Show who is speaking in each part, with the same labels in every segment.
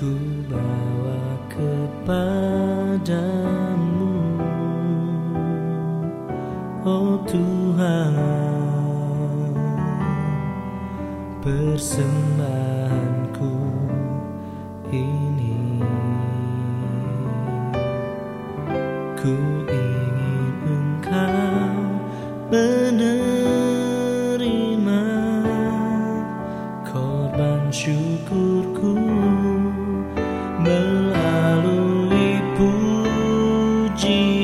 Speaker 1: ku bawa kepadamu. Oh Tuhan persembahanku ini. Ku yang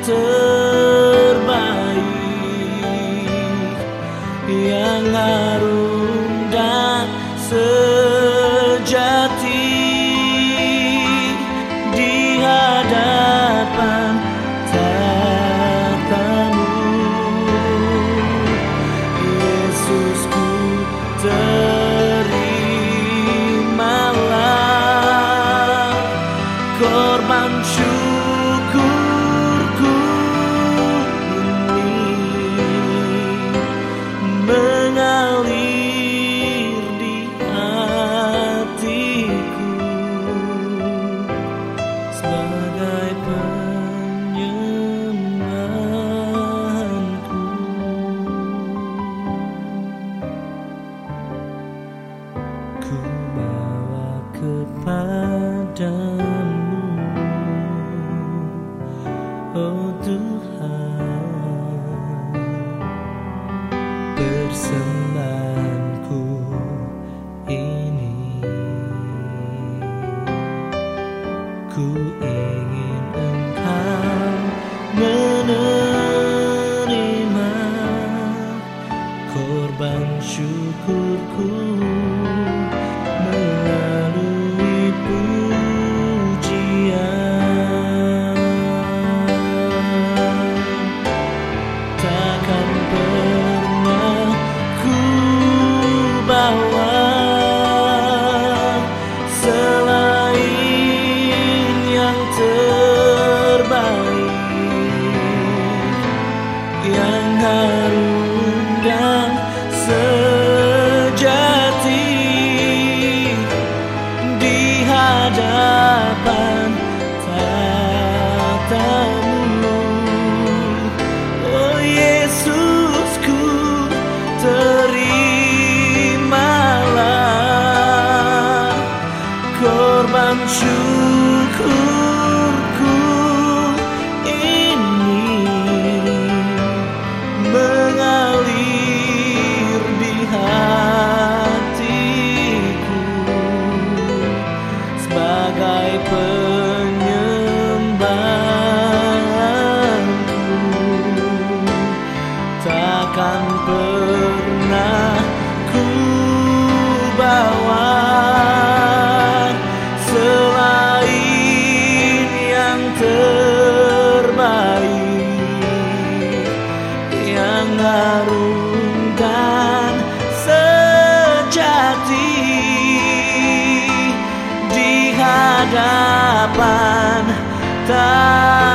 Speaker 1: terbaik yang harum dan sejati yang harum dan sejati di hadapan tatamu Oh Yesusku terimalah korban syukurku takkan pernah ku bawa selain yang terbaik yang harum dan sejati di hadapan tatamu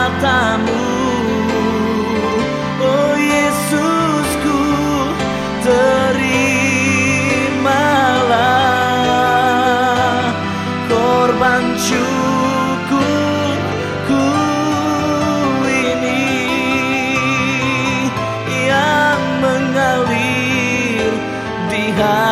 Speaker 1: di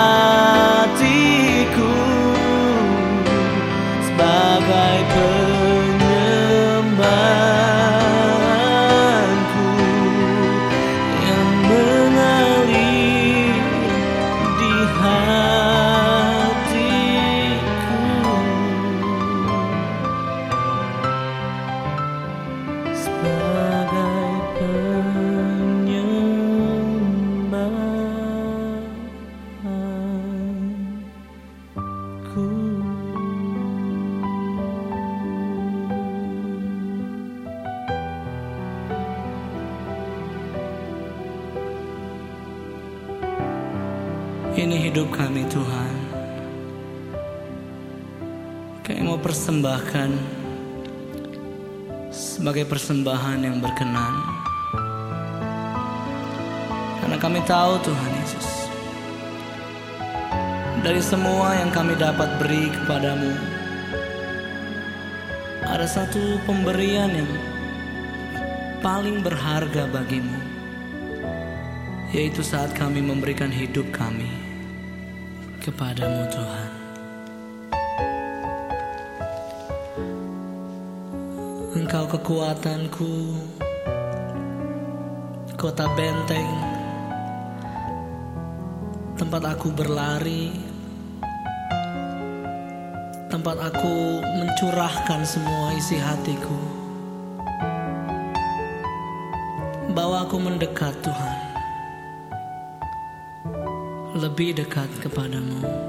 Speaker 1: Ini hidup kami Tuhan Kami mau persembahkan sebagai persembahan yang berkenan. Karena kami tahu Tuhan Yesus dari semua yang kami dapat beri kepadamu ada satu pemberian yang paling berharga bagimu yaitu saat kami memberikan hidup kami kepadamu Tuhan. Engkau kekuatanku, kota benteng, tempat aku berlari, tempat aku mencurahkan semua isi hatiku. Bawa aku mendekat Tuhan lebih dekat kepadamu.